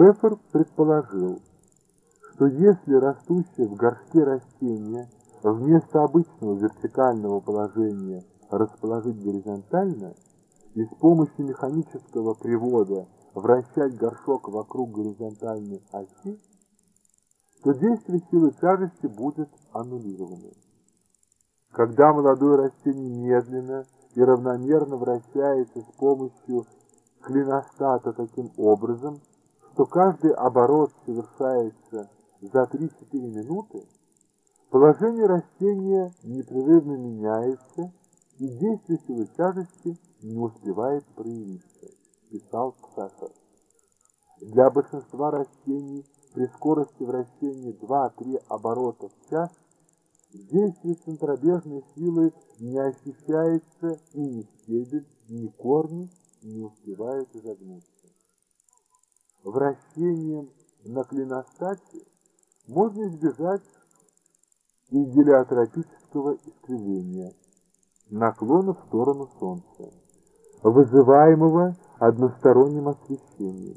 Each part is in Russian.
Пфеффер предположил, что если растущее в горшке растение вместо обычного вертикального положения расположить горизонтально и с помощью механического привода вращать горшок вокруг горизонтальной оси, то действие силы тяжести будет аннулировано. Когда молодое растение медленно и равномерно вращается с помощью клиностата таким образом, что каждый оборот совершается за 3-4 минуты, положение растения непрерывно меняется и действие силы тяжести не успевает проявиться, писал Пфеффер. Для большинства растений при скорости вращения 2-3 оборота в час действие центробежной силы не ощущается и ни стебель, ни корни Вращением на клиностате можно избежать и гелиотропического искривления, наклона в сторону Солнца, вызываемого односторонним освещением.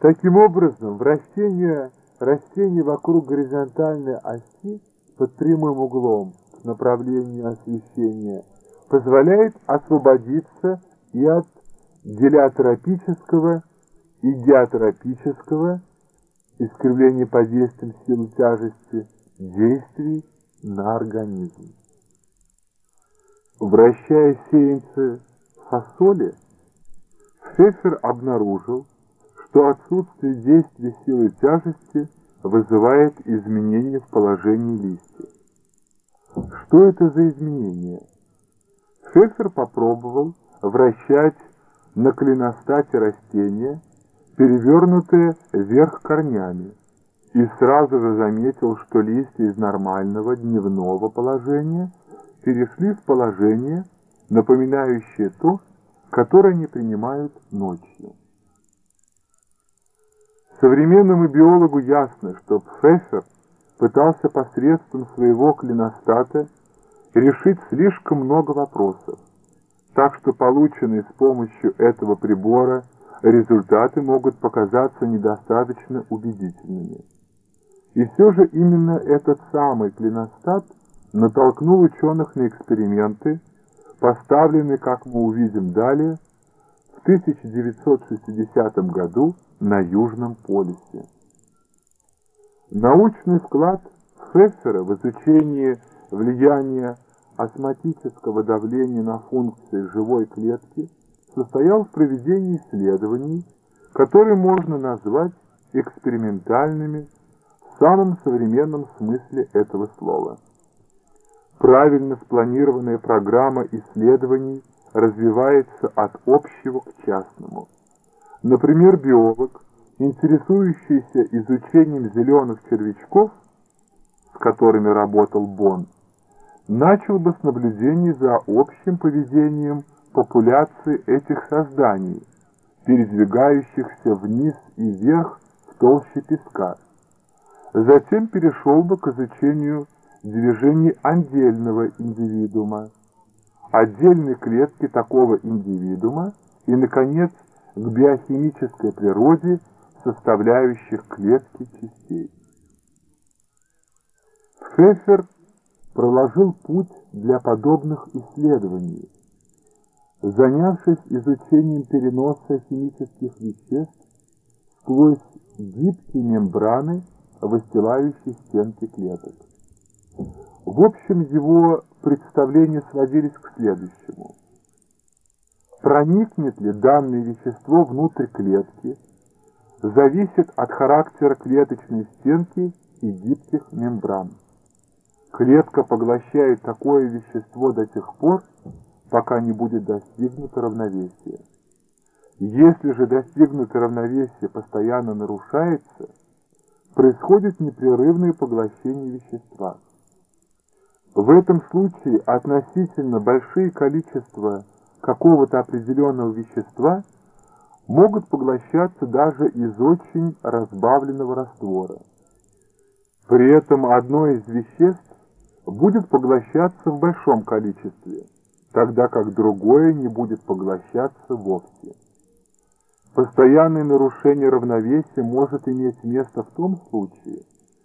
Таким образом, вращение растений вокруг горизонтальной оси под прямым углом к направлению освещения позволяет освободиться и от гелиотропического и диатропического искривления под действием силы тяжести действий на организм. Вращая сеянцы фасоли, Фефер обнаружил, что отсутствие действия силы тяжести вызывает изменения в положении листьев. Что это за изменения? Фефер попробовал вращать на клиностате растения, перевернутые вверх корнями, и сразу же заметил, что листья из нормального дневного положения перешли в положение, напоминающее то, которое они принимают ночью. Современному биологу ясно, что Пфеффер пытался посредством своего клиностата решить слишком много вопросов, так что полученные с помощью этого прибора результаты могут показаться недостаточно убедительными. И все же именно этот самый клиностат натолкнул ученых на эксперименты, поставленные, как мы увидим далее, в 1960 году на Южном полюсе. Научный вклад Фессера в изучение влияния осмотического давления на функции живой клетки состоял в проведении исследований, которые можно назвать экспериментальными в самом современном смысле этого слова. Правильно спланированная программа исследований развивается от общего к частному. Например, биолог, интересующийся изучением зеленых червячков, с которыми работал Бон, начал бы с наблюдений за общим поведением популяции этих созданий, передвигающихся вниз и вверх в толще песка. Затем перешел бы к изучению движений отдельного индивидуума, отдельной клетки такого индивидуума и, наконец, к биохимической природе составляющих клетки частей. Фефер проложил путь для подобных исследований, занявшись изучением переноса химических веществ сквозь гибкие мембраны, выстилающие стенки клеток. В общем, его представления сводились к следующему – Проникнет ли данное вещество внутрь клетки, зависит от характера клеточной стенки и гибких мембран. Клетка поглощает такое вещество до тех пор, пока не будет достигнуто равновесие. Если же достигнутое равновесие постоянно нарушается, происходит непрерывное поглощение вещества. В этом случае относительно большие количества какого-то определенного вещества могут поглощаться даже из очень разбавленного раствора. При этом одно из веществ будет поглощаться в большом количестве, тогда как другое не будет поглощаться вовсе. Постоянное нарушение равновесия может иметь место в том случае,